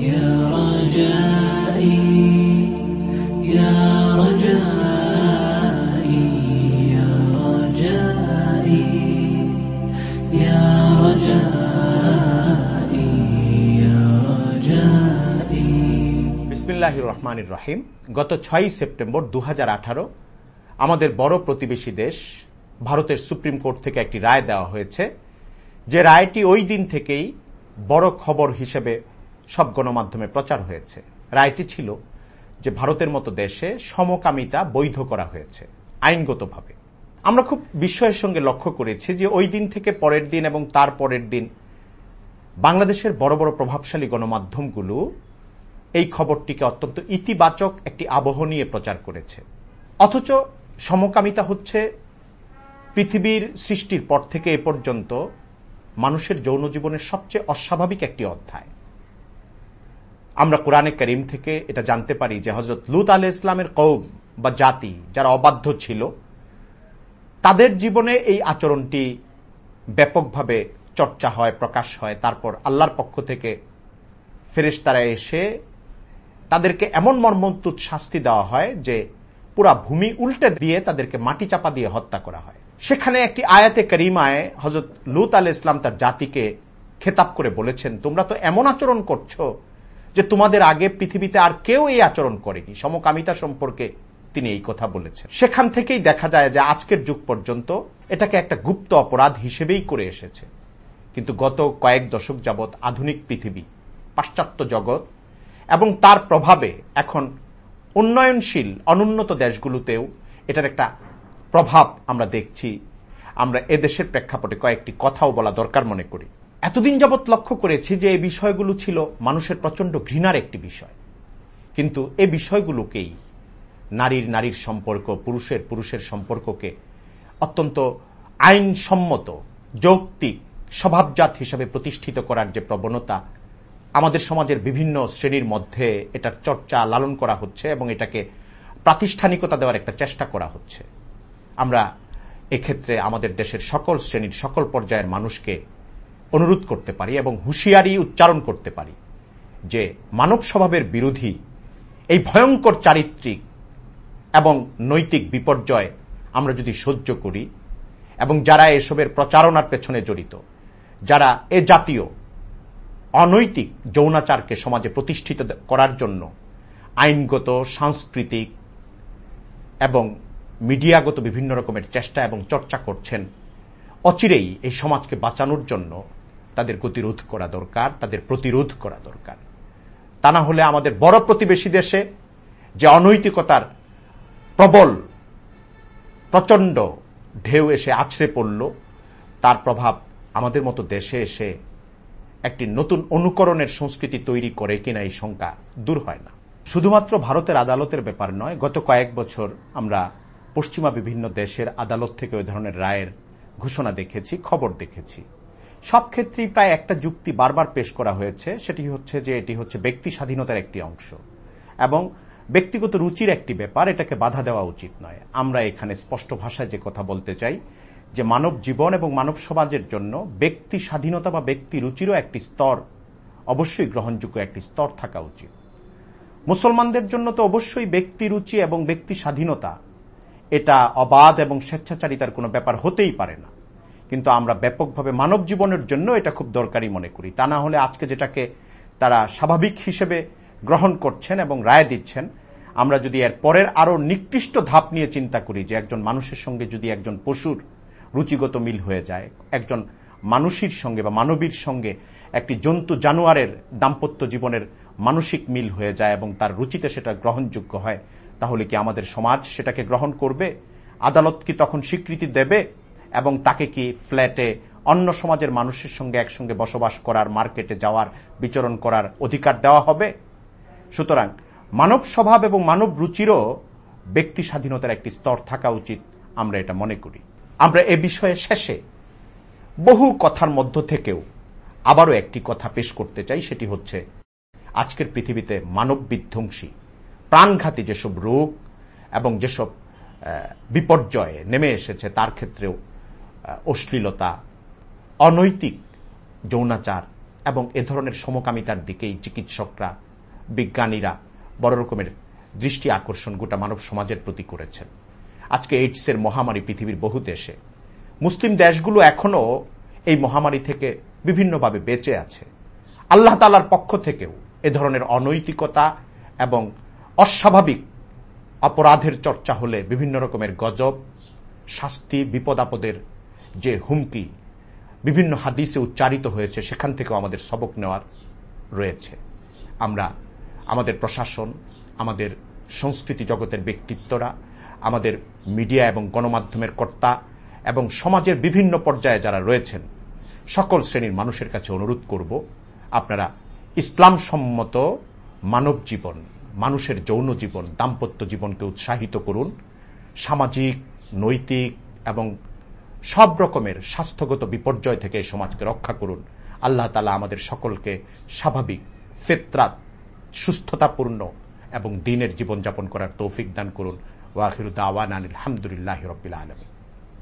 يا رجائي يا رجائي يا رجائي يا رجائي يا رجائي বিসমিল্লাহ রহমানির রহিম গত ছয়ই সেপ্টেম্বর দু আমাদের বড় প্রতিবেশী দেশ ভারতের সুপ্রিম কোর্ট থেকে একটি রায় দেওয়া হয়েছে যে রায়টি ওই দিন থেকেই বড় খবর হিসেবে সব গণমাধ্যমে প্রচার হয়েছে। রায়টি ছিল যে ভারতের মতো দেশে সমকামিতা বৈধ করা হয়েছে, আইনগতভাবে। আমরা খুব বিস্ময়ের সঙ্গে লক্ষ্য করেছি যে ওই দিন থেকে পরের দিন এবং তার পরের দিন বাংলাদেশের বড় বড় প্রভাবশালী গণমাধ্যমগুলো এই খবরটিকে অত্যন্ত ইতিবাচক একটি আবহ নিয়ে প্রচার করেছে। অথচ সমকামিতা হচ্ছে পৃথিবীর সৃষ্টির পর থেকে এ পর্যন্ত মানুষের যৌন জীবনের সবচেয়ে অস্বাভাবিক একটি অধ্যায়। আমরা কোরআনে করিম থেকে এটা জানতে পারি যে হজরত লুত আলহ ইসলামের কৌম বা জাতি যারা অবাধ্য ছিল, তাদের জীবনে এই আচরণটি ব্যাপকভাবে চর্চা হয়, প্রকাশ হয়। তারপর আল্লাহর পক্ষ থেকে ফেরেশতারা এসে তাদেরকে এমন মর্মন্তুদ শাস্তি দেওয়া হয় যে পুরা ভূমি উল্টে দিয়ে তাদেরকে মাটি চাপা দিয়ে হত্যা করা হয়। সেখানে একটি আয়াতে করিমায় হজরত লুত আল ইসলাম তার জাতিকে খেতাব করে বলেছেন, তোমরা তো এমন আচরণ করছ যে তোমাদের আগে পৃথিবীতে আর কেউ এই আচরণ করেনি। সমকামিতা সম্পর্কে তিনি এই কথা বলেছেন। সেখান থেকেই দেখা যায় যে আজকের যুগ পর্যন্ত এটাকে একটা গুপ্ত অপরাধ হিসেবেই করে এসেছে। কিন্তু গত কয়েক দশক যাবৎ আধুনিক পৃথিবী, পাশ্চাত্য জগৎ এবং তার প্রভাবে এখন উন্নয়নশীল, অনুন্নত দেশগুলোতেও এটার একটা প্রভাব আমরা দেখছি। আমরা এদেশের প্রেক্ষাপটে কয়েকটি কথাও বলা দরকার মনে করি। এতদিন যাবৎ লক্ষ্য করেছি যে এই বিষয়গুলো ছিল মানুষের প্রচণ্ড ঘৃণার একটি বিষয়। কিন্তু এই বিষয়গুলোকেই নারীর নারীর সম্পর্ক, পুরুষের পুরুষের সম্পর্ককে অত্যন্ত আইনসম্মত, যৌক্তিক, স্বভাবজাত হিসাবে প্রতিষ্ঠিত করার যে প্রবণতা আমাদের সমাজের বিভিন্ন শ্রেণির মধ্যে এটার চর্চা লালন করা হচ্ছে এবং এটাকে প্রাতিষ্ঠানিকতা দেওয়ার একটা চেষ্টা করা হচ্ছে। আমরা এক্ষেত্রে আমাদের দেশের সকল শ্রেণির সকল পর্যায়ের মানুষকে অনুরোধ করতে পারি এবং হুঁশিয়ারি উচ্চারণ করতে পারি যে মানব স্বভাবের বিরোধী এই ভয়ঙ্কর চারিত্রিক এবং নৈতিক বিপর্যয় আমরা যদি সহ্য করি এবং যারা এসবের প্রচারণার পেছনে জড়িত, যারা এ জাতীয় অনৈতিক যৌনাচারকে সমাজে প্রতিষ্ঠিত করার জন্য আইনগত, সাংস্কৃতিক এবং মিডিয়াগত বিভিন্ন রকমের চেষ্টা এবং চর্চা করছেন অচিরেই এই সমাজকে বাঁচানোর জন্য তাদের গতিরোধ করা দরকার, তাদের প্রতিরোধ করা দরকার। তা না হলে আমাদের বড় প্রতিবেশী দেশে যে অনৈতিকতার প্রবল প্রচণ্ড ঢেউ এসে আছড়ে পড়ল, তার প্রভাব আমাদের মতো দেশে এসে একটি নতুন অনুকরণের সংস্কৃতি তৈরি করে কিনা এই শঙ্কা দূর হয় না। শুধুমাত্র ভারতের আদালতের ব্যাপার নয়, গত কয়েক বছর আমরা পশ্চিমা বিভিন্ন দেশের আদালত থেকে ওই ধরনের রায়ের ঘোষণা দেখেছি, খবর দেখেছি। সব ক্ষেত্রেই প্রায় একটা যুক্তি বারবার পেশ করা হয়েছে, সেটি হচ্ছে যে এটি হচ্ছে ব্যক্তি স্বাধীনতার একটি অংশ। এবং ব্যক্তিগত রুচির একটি ব্যাপার, এটাকে বাধা দেওয়া উচিত নয়। আমরা এখানে স্পষ্ট ভাষায় যে কথা বলতে চাই, যে মানব জীবন এবং মানব সমাজের জন্য ব্যক্তি স্বাধীনতা বা ব্যক্তি রুচিরও একটি স্তর, অবশ্যই গ্রহণযোগ্য একটি স্তর থাকা উচিত। মুসলমানদের জন্য তো অবশ্যই ব্যক্তি রুচি এবং ব্যক্তি স্বাধীনতা এটা অবাধ এবং স্বেচ্ছাচারিতার কোনো ব্যাপার হতেই পারে না। কিন্তু আমরা ব্যাপকভাবে মানব জীবনের জন্য এটা খুব দরকারি মনে করি। তা না হলে আজকে যেটাকে তারা স্বাভাবিক হিসেবে গ্রহণ করছেন এবং রায় দিচ্ছেন, আমরা যদি এর পরের আরও নিকৃষ্ট ধাপ নিয়ে চিন্তা করি যে একজন মানুষের সঙ্গে যদি একজন পশুর রুচিগত মিল হয়ে যায়, একজন মানুষের সঙ্গে বা মানবীর সঙ্গে একটি জন্তু জানোয়ারের দাম্পত্য জীবনের মানসিক মিল হয়ে যায় এবং তার রুচিতে সেটা গ্রহণযোগ্য হয় তাহলে কি আমাদের সমাজ সেটাকে গ্রহণ করবে? আদালত কি তখন স্বীকৃতি দেবে? এবং তাকে কি ফ্ল্যাটে অন্য সমাজের মানুষের সঙ্গে একসঙ্গে বসবাস করার, মার্কেটে যাওয়ার, বিচরণ করার অধিকার দেওয়া হবে? সুতরাং মানব স্বভাব এবং মানব রুচিরও ব্যক্তি স্বাধীনতার একটি স্তর থাকা উচিত, আমরা এটা মনে করি। আমরা এ বিষয়ে শেষে বহু কথার মধ্য থেকেও আবারও একটি কথা পেশ করতে চাই, সেটি হচ্ছে, আজকের পৃথিবীতে মানব বিধ্বংসী প্রাণঘাতী যেসব রোগ এবং যেসব বিপর্যয়ে নেমে এসেছে, তার ক্ষেত্রেও অশ্লীলতা, অনৈতিক যৌনাচার এবং এ ধরনের সমকামিতার দিকেই চিকিৎসকরা, বিজ্ঞানীরা বড় রকমের দৃষ্টি আকর্ষণ গোটা মানব সমাজের প্রতি করেছেন। আজকে এইডসের মহামারী পৃথিবীর বহু দেশে, মুসলিম দেশগুলো এখনও এই মহামারী থেকে বিভিন্নভাবে বেঁচে আছে। আল্লাহ তালার পক্ষ থেকেও এ ধরনের অনৈতিকতা এবং অস্বাভাবিক অপরাধের চর্চা হলে বিভিন্ন রকমের গজব, শাস্তি বিপদ আপদের যে হুমকি, বিভিন্ন হাদিসে উচ্চারিত হয়েছে, সেখান থেকেও আমাদের সবক নেওয়ার রয়েছে। আমরা আমাদের প্রশাসন, আমাদের সংস্কৃতি জগতের ব্যক্তিত্বরা, আমাদের মিডিয়া এবং গণমাধ্যমের কর্তা এবং সমাজের বিভিন্ন পর্যায়ে যারা রয়েছেন, সকল শ্রেণির মানুষের কাছে অনুরোধ করব, আপনারা ইসলাম সম্মত মানব জীবন মানুষের যৌন জীবন, দাম্পত্য জীবনকে উৎসাহিত করুন। সামাজিক, নৈতিক এবং সব রকমের স্বাস্থ্যগত বিপর্যয় থেকে সমাজকে রক্ষা করুন। আল্লাহ তালা আমাদের সকলকে স্বাভাবিক, ফেতরাত, সুস্থতাপূর্ণ এবং দিনের জীবনযাপন করার তৌফিক দান করুন। ওয়াখিরুদ্দাওয়ান আলহামদুলিল্লাহ রবিল আলমী